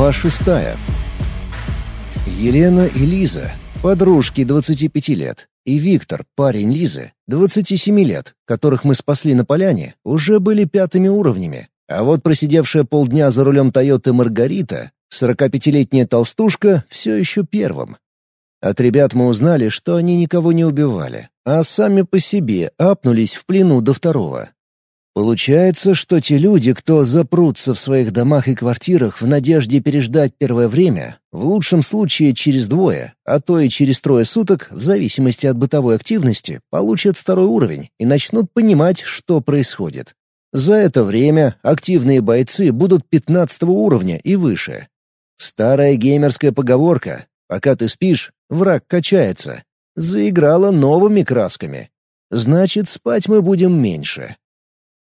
Глава шестая. Елена и Лиза, подружки 25 лет, и Виктор, парень Лизы, 27 лет, которых мы спасли на поляне, уже были пятыми уровнями. А вот просидевшая полдня за рулем Тойоты Маргарита, 45-летняя толстушка, все еще первым. От ребят мы узнали, что они никого не убивали, а сами по себе апнулись в плену до второго. Получается, что те люди, кто запрутся в своих домах и квартирах в надежде переждать первое время, в лучшем случае через двое, а то и через трое суток, в зависимости от бытовой активности, получат второй уровень и начнут понимать, что происходит. За это время активные бойцы будут 15 уровня и выше. Старая геймерская поговорка «пока ты спишь, враг качается» заиграла новыми красками. Значит, спать мы будем меньше.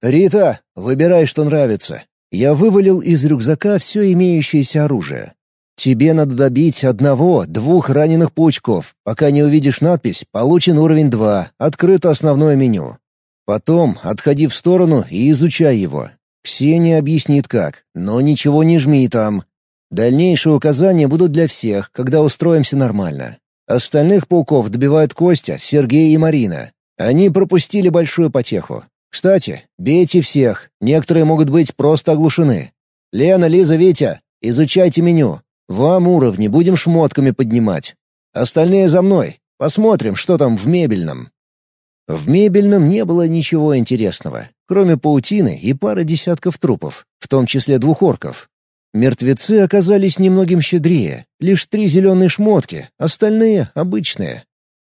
«Рита, выбирай, что нравится». Я вывалил из рюкзака все имеющееся оружие. «Тебе надо добить одного, двух раненых паучков. Пока не увидишь надпись «Получен уровень 2», открыто основное меню. Потом отходи в сторону и изучай его. Ксения объяснит как, но ничего не жми там. Дальнейшие указания будут для всех, когда устроимся нормально. Остальных пауков добивают Костя, Сергей и Марина. Они пропустили большую потеху. Кстати, бейте всех, некоторые могут быть просто оглушены. Лена, Лиза, Витя, изучайте меню. Вам уровни будем шмотками поднимать. Остальные за мной. Посмотрим, что там в мебельном. В мебельном не было ничего интересного, кроме паутины и пары десятков трупов, в том числе двух орков. Мертвецы оказались немногим щедрее, лишь три зеленые шмотки, остальные — обычные.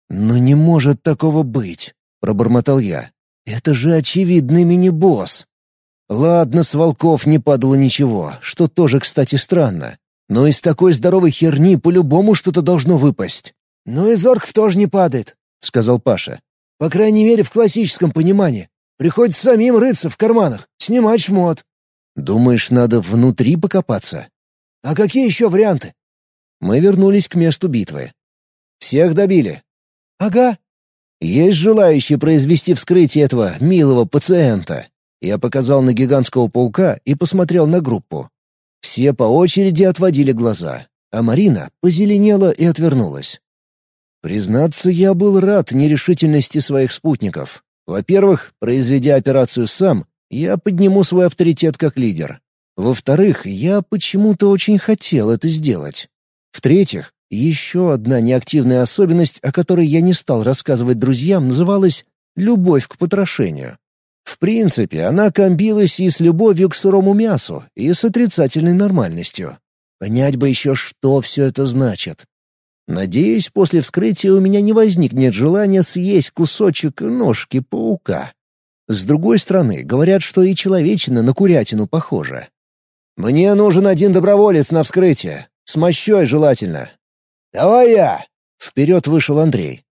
«Но не может такого быть», — пробормотал я. Это же очевидный мини-босс. Ладно, с волков не падало ничего, что тоже, кстати, странно. Но из такой здоровой херни по-любому что-то должно выпасть. «Ну из орков тоже не падает», — сказал Паша. «По крайней мере, в классическом понимании. Приходится самим рыться в карманах, снимать шмот». «Думаешь, надо внутри покопаться?» «А какие еще варианты?» Мы вернулись к месту битвы. «Всех добили?» «Ага», есть желающие произвести вскрытие этого милого пациента?» Я показал на гигантского паука и посмотрел на группу. Все по очереди отводили глаза, а Марина позеленела и отвернулась. Признаться, я был рад нерешительности своих спутников. Во-первых, произведя операцию сам, я подниму свой авторитет как лидер. Во-вторых, я почему-то очень хотел это сделать. В-третьих, еще одна неактивная особенность, о которой я не стал рассказывать друзьям, называлась «любовь к потрошению». В принципе, она комбилась и с любовью к сырому мясу, и с отрицательной нормальностью. Понять бы еще, что все это значит. Надеюсь, после вскрытия у меня не возникнет желания съесть кусочек ножки паука. С другой стороны, говорят, что и человечина на курятину похожа. «Мне нужен один доброволец на вскрытие. С мощой желательно. «Давай я!» — вперед вышел Андрей.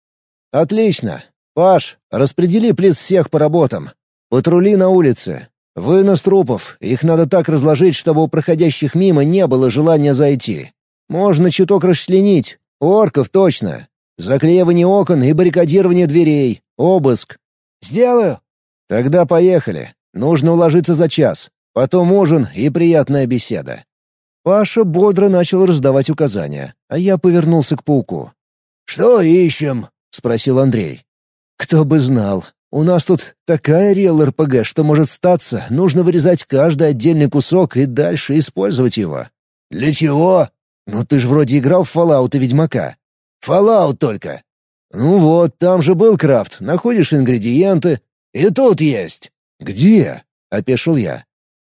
«Отлично. Паш, распредели плиз всех по работам. Патрули на улице. Вынос трупов. Их надо так разложить, чтобы у проходящих мимо не было желания зайти. Можно чуток расчленить. Орков точно. Заклеивание окон и баррикадирование дверей. Обыск. «Сделаю!» «Тогда поехали. Нужно уложиться за час. Потом ужин и приятная беседа». Паша бодро начал раздавать указания, а я повернулся к пауку. «Что ищем?» — спросил Андрей. «Кто бы знал. У нас тут такая рел-РПГ, что может статься, нужно вырезать каждый отдельный кусок и дальше использовать его». «Для чего?» «Ну ты же вроде играл в Fallout и Ведьмака». «Fallout только». «Ну вот, там же был крафт. Находишь ингредиенты». «И тут есть». «Где?» — опешил я.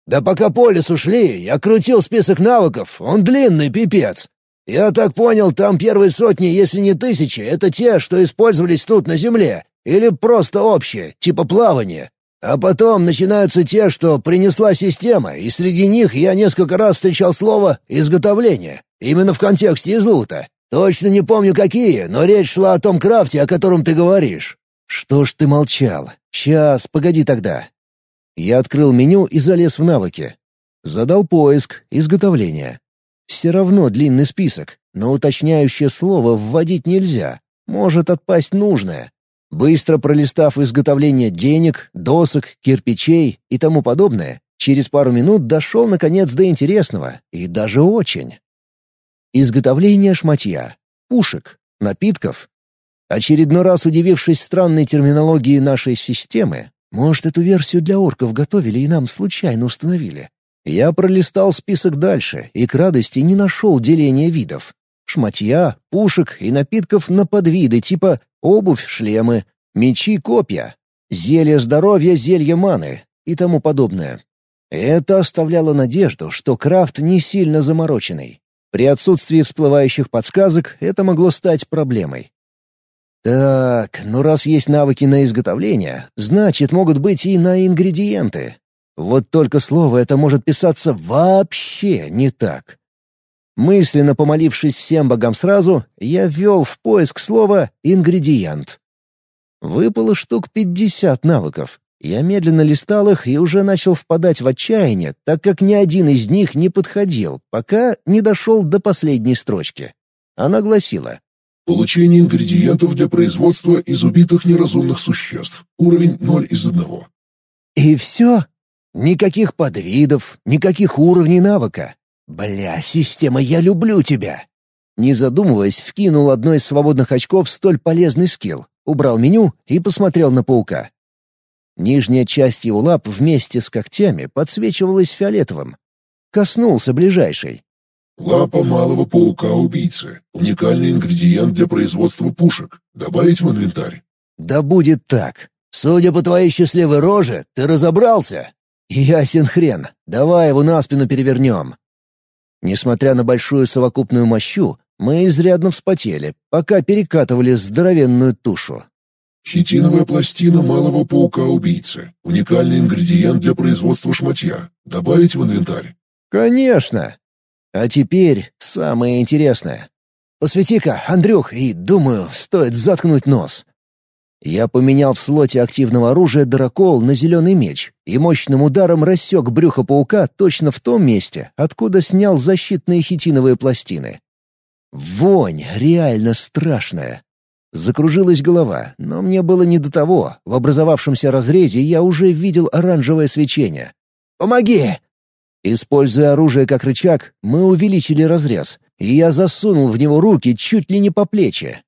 Да пока по лесу шли, я крутил список навыков, он длинный, пипец. Я так понял, там первые сотни, если не тысячи, это те, что использовались тут на Земле, или просто общие, типа плавания. А потом начинаются те, что принесла система, и среди них я несколько раз встречал слово «изготовление», именно в контексте из лута. Точно не помню какие, но речь шла о том крафте, о котором ты говоришь. «Что ж ты молчал? Сейчас, погоди тогда. Я открыл меню и залез в навыки. Задал поиск, изготовление. Все равно длинный список, но уточняющее слово вводить нельзя. Может отпасть нужное. Быстро пролистав изготовление денег, досок, кирпичей и тому подобное, Через пару минут дошел наконец до интересного, и даже очень. Изготовление шматья, пушек, напитков. Очередной раз удивившись странной терминологии нашей системы, может, эту версию для орков готовили и нам случайно установили. Я пролистал список дальше и к радости не нашел деления видов. Шматья, пушек и напитков на подвиды типа обувь, шлемы, мечи, копья, зелье здоровья, зелье маны и тому подобное. Это оставляло надежду, что крафт не сильно замороченный. При отсутствии всплывающих подсказок это могло стать проблемой. Так, ну раз есть навыки на изготовление, значит, могут быть и на ингредиенты. Вот только слово это может писаться вообще не так. Мысленно помолившись всем богам сразу, я ввел в поиск слова «ингредиент». Выпало штук пятьдесят навыков. Я медленно листал их и уже начал впадать в отчаяние, так как ни один из них не подходил, пока не дошел до последней строчки. Она гласила Получение ингредиентов для производства из убитых неразумных существ. Уровень 0 из 1. И все? Никаких подвидов, никаких уровней навыка. Бля, система, я люблю тебя. Не задумываясь, вкинул одно из свободных очков столь полезный скилл, убрал меню и посмотрел на паука. Нижняя часть его лап вместе с когтями подсвечивалась фиолетовым. Коснулся ближайшей. Лапа малого паука-убийцы. Уникальный ингредиент для производства пушек. Добавить в инвентарь. Да будет так. Судя по твоей счастливой роже, ты разобрался. Ясен хрен. Давай его на спину перевернем. Несмотря на большую совокупную мощу, мы изрядно вспотели, пока перекатывали здоровенную тушу. Хитиновая пластина малого паука-убийцы. Уникальный ингредиент для производства шматья. Добавить в инвентарь. Конечно. А теперь самое интересное. Посвети-ка, Андрюх, и, думаю, стоит заткнуть нос. Я поменял в слоте активного оружия дракол на зеленый меч и мощным ударом рассек брюхо паука точно в том месте, откуда снял защитные хитиновые пластины. Вонь реально страшная. Закружилась голова, но мне было не до того. В образовавшемся разрезе я уже видел оранжевое свечение. «Помоги!» Используя оружие как рычаг, мы увеличили разрез, и я засунул в него руки чуть ли не по плечи.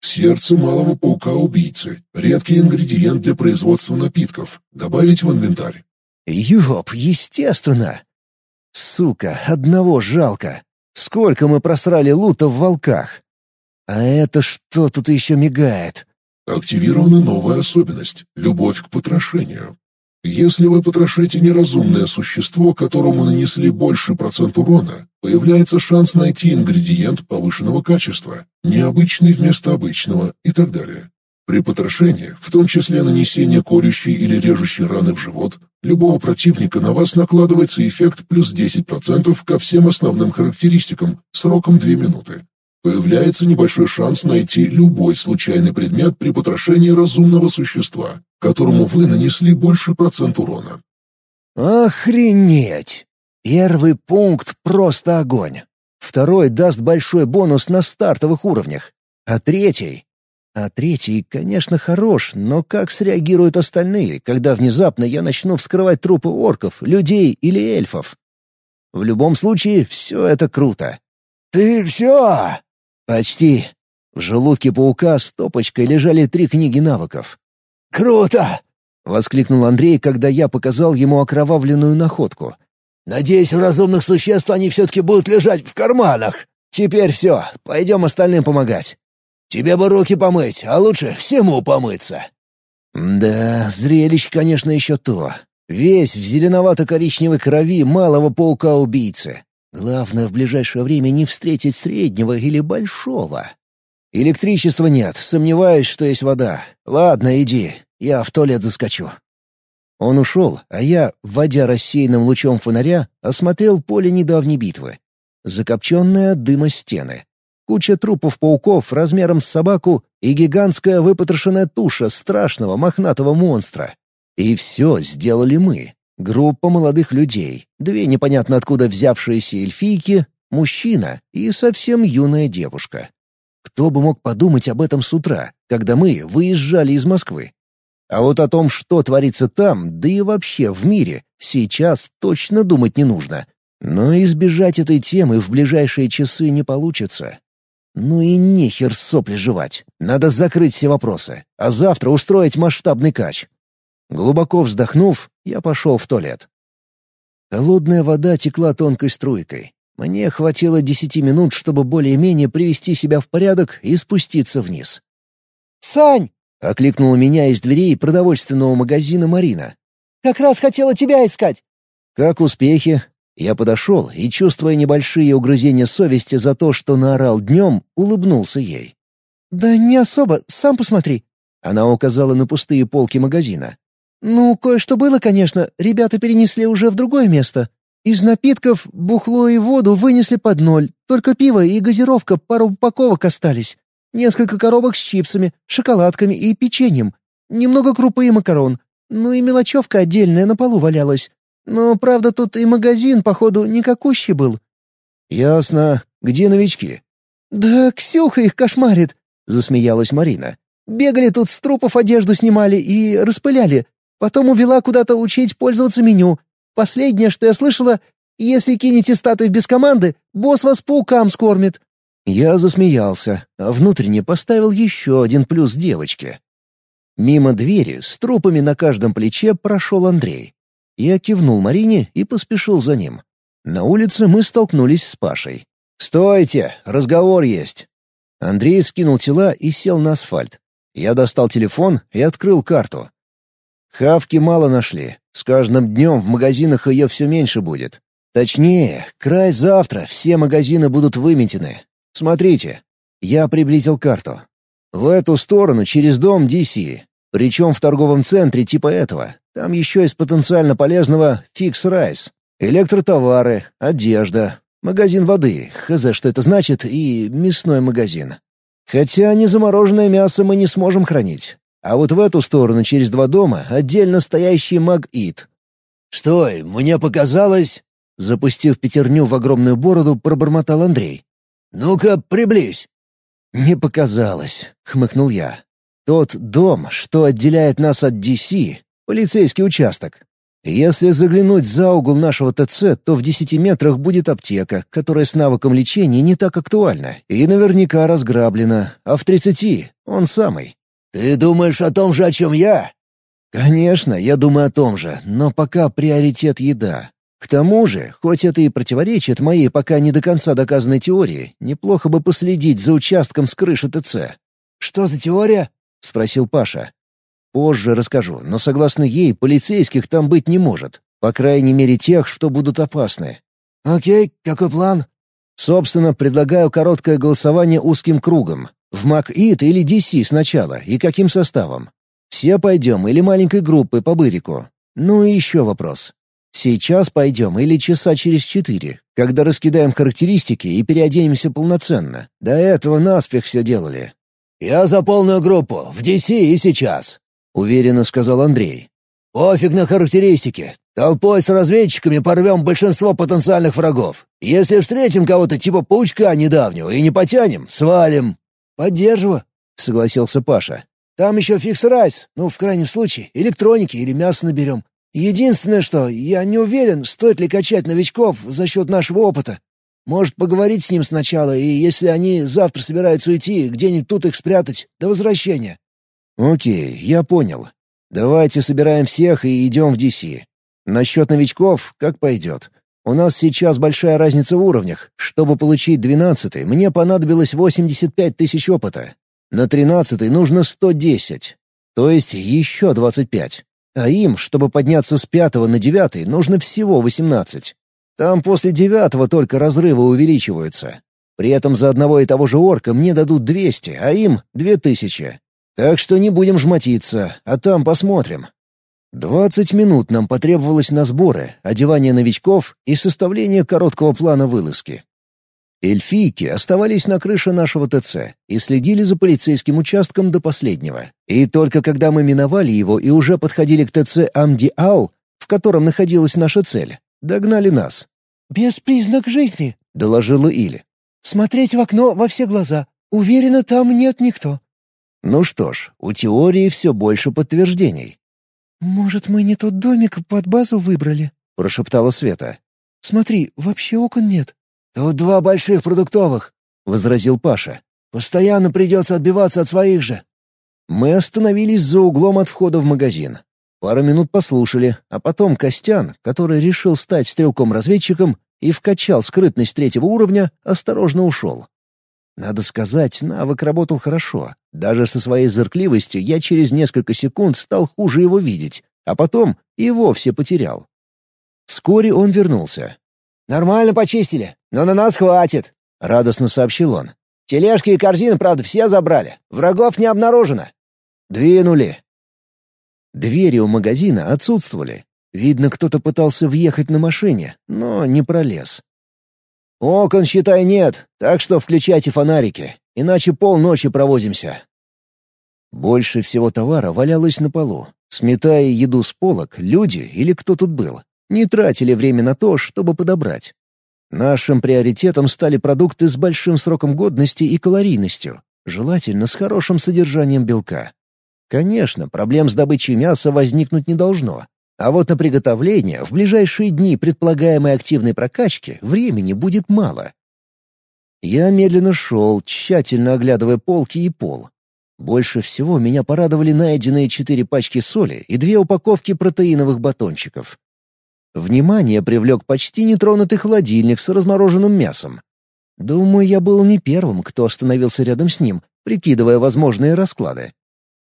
Сердце малого паука-убийцы. Редкий ингредиент для производства напитков. Добавить в инвентарь. Ёп, естественно. Сука, одного жалко. Сколько мы просрали лута в волках. А это что тут еще мигает? Активирована новая особенность — любовь к потрошению. Если вы потрошите неразумное существо, которому нанесли больше процент урона, появляется шанс найти ингредиент повышенного качества, необычный вместо обычного и так далее. При потрошении, в том числе нанесение колющей или режущей раны в живот, любого противника на вас накладывается эффект плюс 10% ко всем основным характеристикам сроком 2 минуты. Появляется небольшой шанс найти любой случайный предмет при потрошении разумного существа, которому вы нанесли больше процент урона. Охренеть! Первый пункт — просто огонь. Второй даст большой бонус на стартовых уровнях. А третий... А третий, конечно, хорош, но как среагируют остальные, когда внезапно я начну вскрывать трупы орков, людей или эльфов? В любом случае, все это круто. «Ты все!» «Почти». В желудке паука с топочкой лежали три книги навыков. «Круто!» — воскликнул Андрей, когда я показал ему окровавленную находку. «Надеюсь, у разумных существ они все-таки будут лежать в карманах. Теперь все, пойдем остальным помогать. Тебе бы руки помыть, а лучше всему помыться». Да, зрелище, конечно, еще то. Весь в зеленовато-коричневой крови малого паука-убийцы. Главное в ближайшее время не встретить среднего или большого. Электричества нет, сомневаюсь, что есть вода. Ладно, иди, я в туалет заскочу. Он ушел, а я, вводя рассеянным лучом фонаря, осмотрел поле недавней битвы. Закопченные от дыма стены. Куча трупов пауков размером с собаку и гигантская выпотрошенная туша страшного мохнатого монстра. И все сделали мы. Группа молодых людей, две непонятно откуда взявшиеся эльфийки, мужчина и совсем юная девушка. Кто бы мог подумать об этом с утра, когда мы выезжали из Москвы? А вот о том, что творится там, да и вообще в мире, сейчас точно думать не нужно. Но избежать этой темы в ближайшие часы не получится. Ну и нехер сопли жевать. Надо закрыть все вопросы, а завтра устроить масштабный кач. Глубоко вздохнув, я пошел в туалет. Холодная вода текла тонкой струйкой. Мне хватило десяти минут, чтобы более-менее привести себя в порядок и спуститься вниз. «Сань!» — окликнула меня из дверей продовольственного магазина Марина. «Как раз хотела тебя искать!» «Как успехи?» Я подошел и, чувствуя небольшие угрызения совести за то, что наорал днем, улыбнулся ей. «Да не особо, сам посмотри». Она указала на пустые полки магазина. «Ну, кое-что было, конечно, ребята перенесли уже в другое место. Из напитков бухло и воду вынесли под ноль, только пиво и газировка пару упаковок остались. Несколько коробок с чипсами, шоколадками и печеньем. Немного крупы и макарон. Ну и мелочевка отдельная на полу валялась. Но, правда, тут и магазин, походу, никакущий был». «Ясно. Где новички?» «Да Ксюха их кошмарит», — засмеялась Марина. «Бегали тут с трупов одежду снимали и распыляли. Потом увела куда-то учить пользоваться меню. Последнее, что я слышала, если кинете статуи без команды, босс вас паукам скормит». Я засмеялся, а внутренне поставил еще один плюс девочке. Мимо двери с трупами на каждом плече прошел Андрей. Я кивнул Марине и поспешил за ним. На улице мы столкнулись с Пашей. «Стойте! Разговор есть!» Андрей скинул тела и сел на асфальт. Я достал телефон и открыл карту. Хавки мало нашли. С каждым днем в магазинах ее все меньше будет. Точнее, край завтра все магазины будут выметены. Смотрите. Я приблизил карту. В эту сторону через дом Дикси. Причем в торговом центре типа этого. Там еще из потенциально полезного Fix Price. Электротовары, одежда, магазин воды, хз, что это значит, и мясной магазин. Хотя незамороженное мясо мы не сможем хранить. А вот в эту сторону через два дома отдельно стоящий Магнит. «Стой, мне показалось...» Запустив пятерню в огромную бороду, пробормотал Андрей. «Ну-ка, приблизь». «Не показалось», — хмыкнул я. «Тот дом, что отделяет нас от DC, полицейский участок. Если заглянуть за угол нашего ТЦ, то в десяти метрах будет аптека, которая с навыком лечения не так актуальна и наверняка разграблена, а в тридцати — он самый. «Ты думаешь о том же, о чем я?» «Конечно, я думаю о том же, но пока приоритет еда. К тому же, хоть это и противоречит моей пока не до конца доказанной теории, неплохо бы последить за участком с крыши ТЦ». «Что за теория?» — спросил Паша. «Позже расскажу, но согласно ей, полицейских там быть не может. По крайней мере, тех, что будут опасны». «Окей, какой план?» «Собственно, предлагаю короткое голосование узким кругом. В МакИТ или DC сначала, и каким составом? Все пойдем или маленькой группой по бырику? Ну и еще вопрос. Сейчас пойдем или часа через четыре, когда раскидаем характеристики и переоденемся полноценно? До этого наспех все делали. «Я за полную группу, в DC и сейчас», — уверенно сказал Андрей. «Пофиг на характеристики. Толпой с разведчиками порвем большинство потенциальных врагов. Если встретим кого-то типа паучка недавнего и не потянем, свалим. «Поддерживаю», — согласился Паша. «Там еще Fix Price, ну, в крайнем случае, электроники или мясо наберем. Единственное, что я не уверен, стоит ли качать новичков за счет нашего опыта. Может, поговорить с ним сначала, и если они завтра собираются уйти, где-нибудь тут их спрятать, до возвращения». «Окей, я понял. Давайте собираем всех и идем в Дикси. Насчет новичков, как пойдет. У нас сейчас большая разница в уровнях. Чтобы получить двенадцатый, мне понадобилось 85 тысяч опыта. На тринадцатый нужно 110. То есть еще 25. А им, чтобы подняться с пятого на девятый, нужно всего 18. Там после девятого только разрывы увеличиваются. При этом за одного и того же орка мне дадут 200, а им — 2000. Так что не будем жмотиться, а там посмотрим. Двадцать минут нам потребовалось на сборы, одевание новичков и составление короткого плана вылазки. Эльфийки оставались на крыше нашего ТЦ и следили за полицейским участком до последнего. И только когда мы миновали его и уже подходили к ТЦ Амдиал, в котором находилась наша цель, догнали нас. «Без признак жизни», — доложила Или. «Смотреть в окно во все глаза. Уверена, там нет никто». Ну что ж, у теории все больше подтверждений. «Может, мы не тот домик под базу выбрали?» — прошептала Света. «Смотри, вообще окон нет». «Тут два больших продуктовых», — возразил Паша. «Постоянно придется отбиваться от своих же». Мы остановились за углом от входа в магазин. Пару минут послушали, а потом Костян, который решил стать стрелком-разведчиком и вкачал скрытность третьего уровня, осторожно ушел. Надо сказать, навык работал хорошо. Даже со своей зыркливостью я через несколько секунд стал хуже его видеть, а потом и вовсе потерял. Вскоре он вернулся. «Нормально почистили, но на нас хватит», — радостно сообщил он. «Тележки и корзины, правда, все забрали. Врагов не обнаружено». «Двинули». Двери у магазина отсутствовали. Видно, кто-то пытался въехать на машине, но не пролез. «Окон, считай, нет, так что включайте фонарики, иначе полночи провозимся». Больше всего товара валялось на полу. Сметая еду с полок, люди или кто тут был, не тратили время на то, чтобы подобрать. Нашим приоритетом стали продукты с большим сроком годности и калорийностью, желательно с хорошим содержанием белка. Конечно, проблем с добычей мяса возникнуть не должно. А вот на приготовление в ближайшие дни предполагаемой активной прокачки времени будет мало. Я медленно шел, тщательно оглядывая полки и пол. Больше всего меня порадовали найденные четыре пачки соли и две упаковки протеиновых батончиков. Внимание привлек почти нетронутый холодильник с размороженным мясом. Думаю, я был не первым, кто остановился рядом с ним, прикидывая возможные расклады.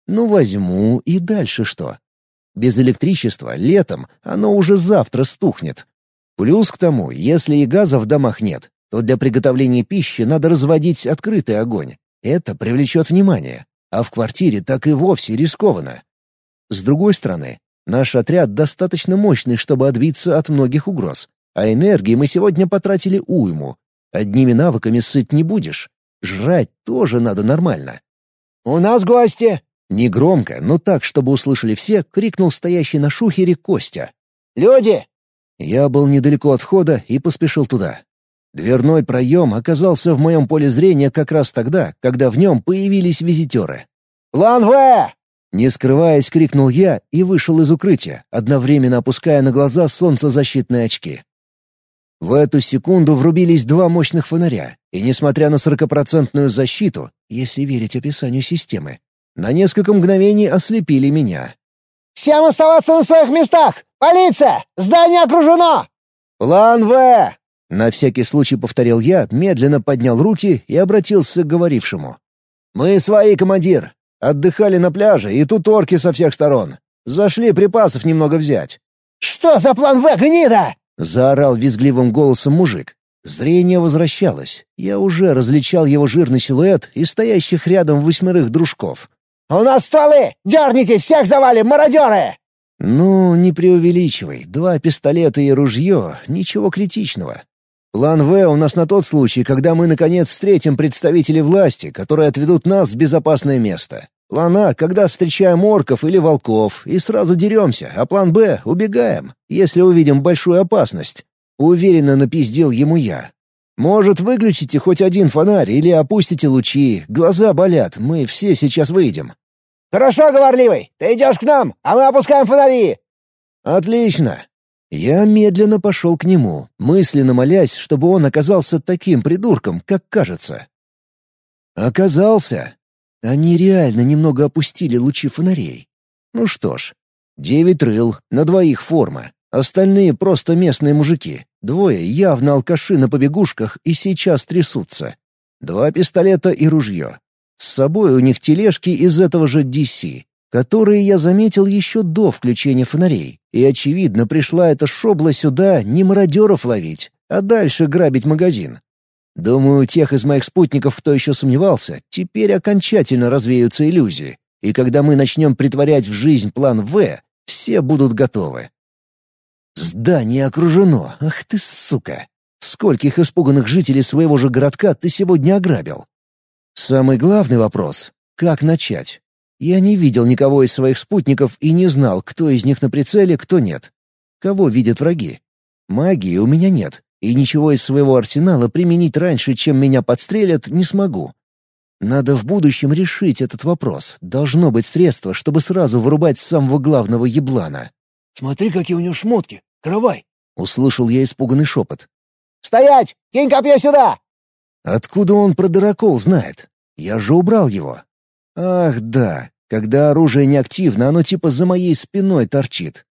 Ну, возьму, и дальше что? Без электричества летом оно уже завтра стухнет. Плюс к тому, если и газа в домах нет, то для приготовления пищи надо разводить открытый огонь. Это привлечет внимание, а в квартире так и вовсе рискованно. С другой стороны, Наш отряд достаточно мощный, чтобы отбиться от многих угроз. А энергии мы сегодня потратили уйму. Одними навыками сыт не будешь. Жрать тоже надо нормально. «У нас гости!» Негромко, но так, чтобы услышали все, крикнул стоящий на шухере Костя. «Люди!» Я был недалеко от входа и поспешил туда. Дверной проем оказался в моем поле зрения как раз тогда, когда в нем появились визитеры. «План В! Не скрываясь, крикнул я и вышел из укрытия, одновременно опуская на глаза солнцезащитные очки. В эту секунду врубились два мощных фонаря, и, несмотря на сорокопроцентную защиту, если верить описанию системы, на несколько мгновений ослепили меня. «Всем оставаться на своих местах! Полиция! Здание окружено!» «План В!» — на всякий случай повторил я, медленно поднял руки и обратился к говорившему. «Мы свои, командир. Отдыхали на пляже, и тут орки со всех сторон. Зашли припасов немного взять. «Что за план В, гнида?» — заорал визгливым голосом мужик. Зрение возвращалось. Я уже различал его жирный силуэт и стоящих рядом восьмерых дружков. «У нас стволы! Дернитесь, всех завалим, мародеры!» «Ну, не преувеличивай. Два пистолета и ружье — ничего критичного. План В у нас на тот случай, когда мы, наконец, встретим представителей власти, которые отведут нас в безопасное место. План А, когда встречаем орков или волков, и сразу деремся, а план Б — убегаем, если увидим большую опасность. Уверенно напиздил ему я. Может, выключите хоть один фонарь или опустите лучи, глаза болят, мы все сейчас выйдем. «Хорошо, говорливый, ты идешь к нам, а мы опускаем фонари!» «Отлично!» Я медленно пошел к нему, мысленно молясь, чтобы он оказался таким придурком, как кажется. Оказался. Они реально немного опустили лучи фонарей. Ну что ж, девять рыл, на двоих форма. Остальные просто местные мужики. Двое явно алкаши на побегушках и сейчас трясутся. Два пистолета и ружье. С собой у них тележки из этого же DC, которые я заметил еще до включения фонарей. И, очевидно, пришла эта шобла сюда не мародеров ловить, а дальше грабить магазин. Думаю, тех из моих спутников, кто еще сомневался, теперь окончательно развеются иллюзии, и когда мы начнем притворять в жизнь план «В», все будут готовы. Здание окружено, ах ты сука! Скольких испуганных жителей своего же городка ты сегодня ограбил? Самый главный вопрос — как начать? Я не видел никого из своих спутников и не знал, кто из них на прицеле, кто нет. Кого видят враги? Магии у меня нет, и ничего из своего арсенала применить раньше, чем меня подстрелят, не смогу. Надо в будущем решить этот вопрос. Должно быть средство, чтобы сразу вырубать самого главного еблана. «Смотри, какие у него шмотки! Каравай!» — услышал я испуганный шепот. «Стоять! Кинь копье сюда!» Откуда он про дырокол знает? Я же убрал его. Ах, да, когда оружие неактивно, оно типа за моей спиной торчит.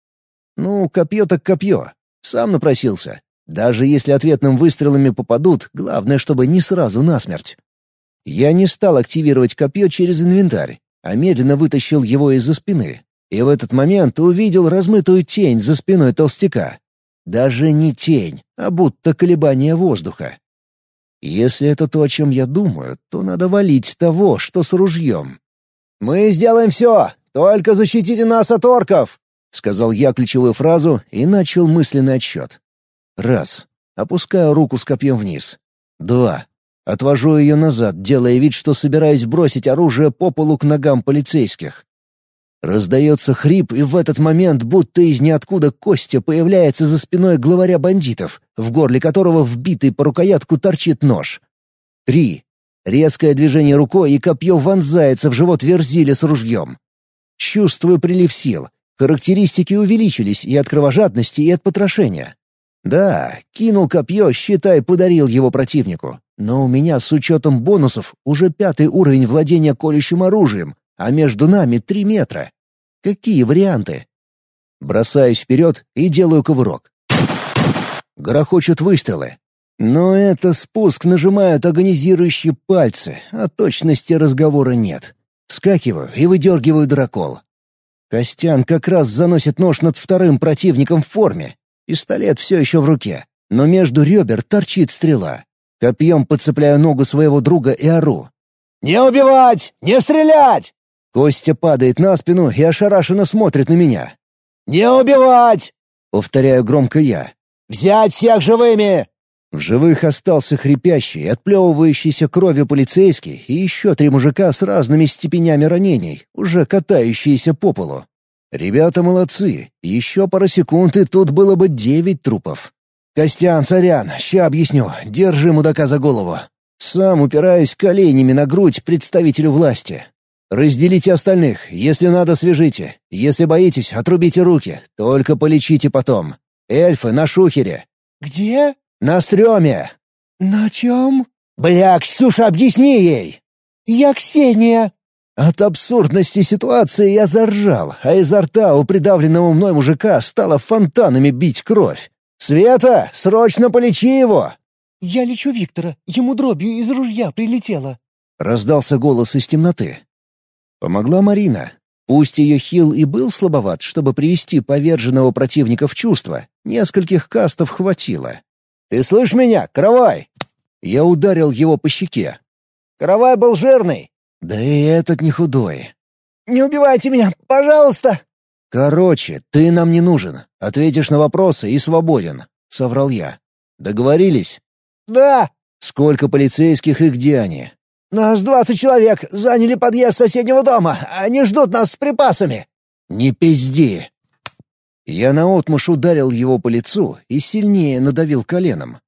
Ну, копье так копье. Сам напросился. Даже если ответным выстрелами попадут, главное, чтобы не сразу насмерть. Я не стал активировать копье через инвентарь, а медленно вытащил его из-за спины. И в этот момент увидел размытую тень за спиной толстяка. Даже не тень, а будто колебание воздуха. Если это то, о чем я думаю, то надо валить того, что с ружьем. «Мы сделаем все! Только защитите нас от орков!» — сказал я ключевую фразу и начал мысленный отсчет. Раз. Опускаю руку с копьем вниз. Два. Отвожу ее назад, делая вид, что собираюсь бросить оружие по полу к ногам полицейских. Раздается хрип, и в этот момент, будто из ниоткуда Костя появляется за спиной главаря бандитов, в горле которого вбитый по рукоятку торчит нож. Три. Резкое движение рукой, и копье вонзается в живот Верзиля с ружьем. Чувствую прилив сил. Характеристики увеличились и от кровожадности, и от потрошения. Да, кинул копье, считай, подарил его противнику. Но у меня с учетом бонусов уже пятый уровень владения колющим оружием, а между нами три метра. Какие варианты? Бросаюсь вперед и делаю кувырок. Грохочут выстрелы. Но это спуск нажимают агонизирующие пальцы, а точности разговора нет. Скакиваю и выдергиваю дракол. Костян как раз заносит нож над вторым противником в форме, Пистолет все еще в руке, но между ребер торчит стрела. Копьем подцепляю ногу своего друга и ору. «Не убивать! Не стрелять!» Костя падает на спину и ошарашенно смотрит на меня. «Не убивать!» — повторяю громко я. «Взять всех живыми!» В живых остался хрипящий, отплевывающийся кровью полицейский и еще три мужика с разными степенями ранений, уже катающиеся по полу. Ребята молодцы. Еще пара секунд, и тут было бы девять трупов. «Костян, сорян, ща объясню. Держи мудака за голову». Сам упираюсь коленями на грудь представителю власти. «Разделите остальных. Если надо, свяжите. Если боитесь, отрубите руки. Только полечите потом. Эльфы на шухере». «Где?» «На стреме». «На чем?» «Бля, Ксюша, объясни ей!» «Я Ксения». От абсурдности ситуации я заржал, а изо рта у придавленного мной мужика стало фонтанами бить кровь. «Света, срочно полечи его!» «Я лечу Виктора, ему дробью из ружья прилетело». Раздался голос из темноты. Помогла Марина. Пусть ее хил и был слабоват, чтобы привести поверженного противника в чувство, нескольких кастов хватило. «Ты слышишь меня, Каравай?» Я ударил его по щеке. «Каравай был жирный, да и этот не худой. «Не убивайте меня, пожалуйста!» «Короче, ты нам не нужен. Ответишь на вопросы и свободен», — соврал я. «Договорились?» «Да». «Сколько полицейских и где они?» «Нас двадцать человек. Заняли подъезд соседнего дома. Они ждут нас с припасами». «Не пизди!» Я наотмашь ударил его по лицу и сильнее надавил коленом.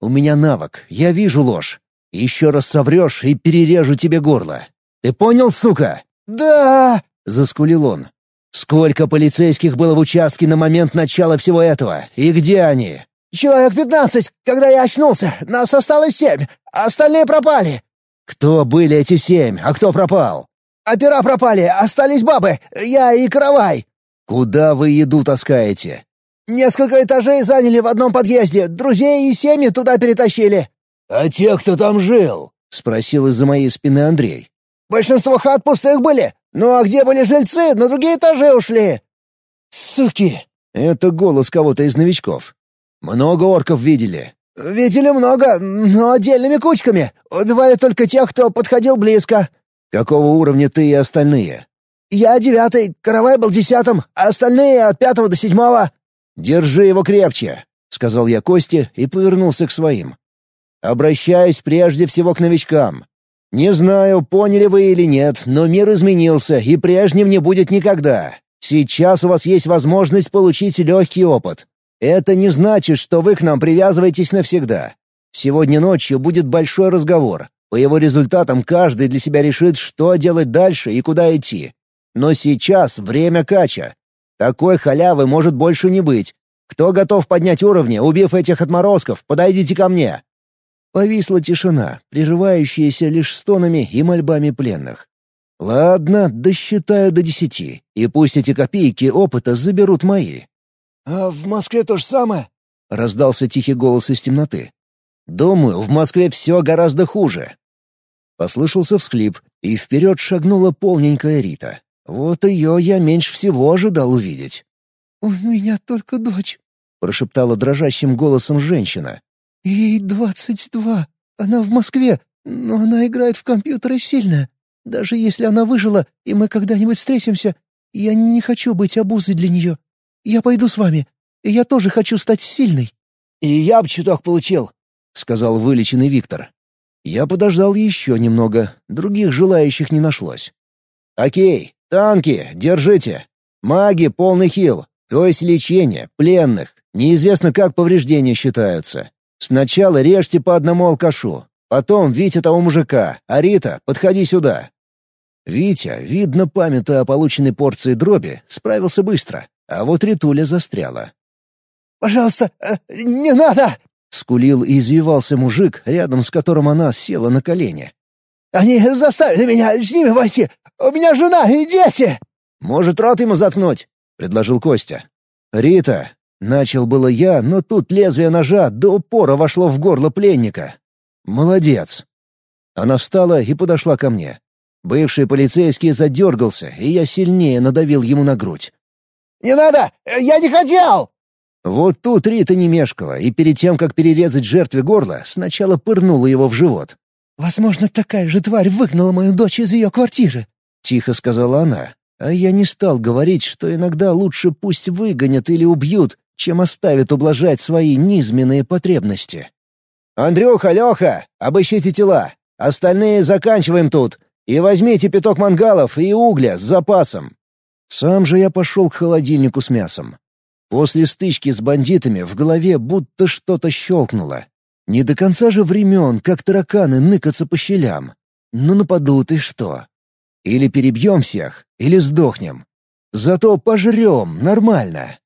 «У меня навык, я вижу ложь. Еще раз соврешь и перережу тебе горло. Ты понял, сука?» «Да!» — заскулил он. «Сколько полицейских было в участке на момент начала всего этого? И где они?» «Человек пятнадцать. Когда я очнулся, нас осталось семь. Остальные пропали». «Кто были эти семь, а кто пропал?» «Опера пропали, остались бабы. Я и каравай». «Куда вы еду таскаете?» «Несколько этажей заняли в одном подъезде. Друзей и семьи туда перетащили». «А те, кто там жил?» — спросил из-за моей спины Андрей. Большинство хат пустых были. Ну а где были жильцы, на другие этажи ушли». «Суки!» — это голос кого-то из новичков. «Много орков видели?» «Видели много, но отдельными кучками. Убивали только тех, кто подходил близко». «Какого уровня ты и остальные?» «Я девятый, Каравай был десятым, а остальные от пятого до седьмого». «Держи его крепче», — сказал я Косте и повернулся к своим. «Обращаюсь прежде всего к новичкам. Не знаю, поняли вы или нет, но мир изменился, и прежним не будет никогда. Сейчас у вас есть возможность получить легкий опыт. Это не значит, что вы к нам привязываетесь навсегда. Сегодня ночью будет большой разговор. По его результатам каждый для себя решит, что делать дальше и куда идти. Но сейчас время кача. Такой халявы может больше не быть. Кто готов поднять уровни, убив этих отморозков, подойдите ко мне!» Повисла тишина, прерывающаяся лишь стонами и мольбами пленных. «Ладно, досчитаю до десяти, и пусть эти копейки опыта заберут мои». «А в Москве то же самое?» — раздался тихий голос из темноты. «Думаю, в Москве все гораздо хуже». Послышался всхлип, и вперед шагнула полненькая Рита. Вот ее я меньше всего ожидал увидеть. «У меня только дочь», — прошептала дрожащим голосом женщина. «Ей двадцать два. Она в Москве, но она играет в компьютеры сильно. Даже если она выжила, и мы когда-нибудь встретимся, я не хочу быть обузой для нее. Я пойду с вами, я тоже хочу стать сильной». «И я бы чуток получил», — сказал вылеченный Виктор. Я подождал еще немного, других желающих не нашлось. «Окей, танки, держите. Маги — полный хил, то есть лечение, пленных. Неизвестно, как повреждения считаются. Сначала режьте по одному алкашу, потом Витя того мужика, а Рита, подходи сюда». Витя, видно, памятуя о полученной порции дроби, справился быстро, а вот Ритуля застряла. «Пожалуйста, э, не надо!» — скулил и извивался мужик, рядом с которым она села на колени. «Они заставили меня с ними войти! У меня жена и дети!» «Может, рот ему заткнуть?» — предложил Костя. «Рита!» — начал было я, но тут лезвие ножа до упора вошло в горло пленника. «Молодец!» Она встала и подошла ко мне. Бывший полицейский задергался, и я сильнее надавил ему на грудь. «Не надо! Я не хотел!» Вот тут Рита не мешкала, и перед тем, как перерезать жертве горло, сначала пырнула его в живот. «Возможно, такая же тварь выгнала мою дочь из ее квартиры», — тихо сказала она. А я не стал говорить, что иногда лучше пусть выгонят или убьют, чем оставят ублажать свои низменные потребности. «Андрюха, Леха, обыщите тела. Остальные заканчиваем тут. И возьмите пяток мангалов и угля с запасом». Сам же я пошел к холодильнику с мясом. После стычки с бандитами в голове будто что-то щелкнуло. Не до конца же времен, как тараканы ныкаться по щелям. Ну нападут и что? Или перебьем всех, или сдохнем. Зато пожрем нормально.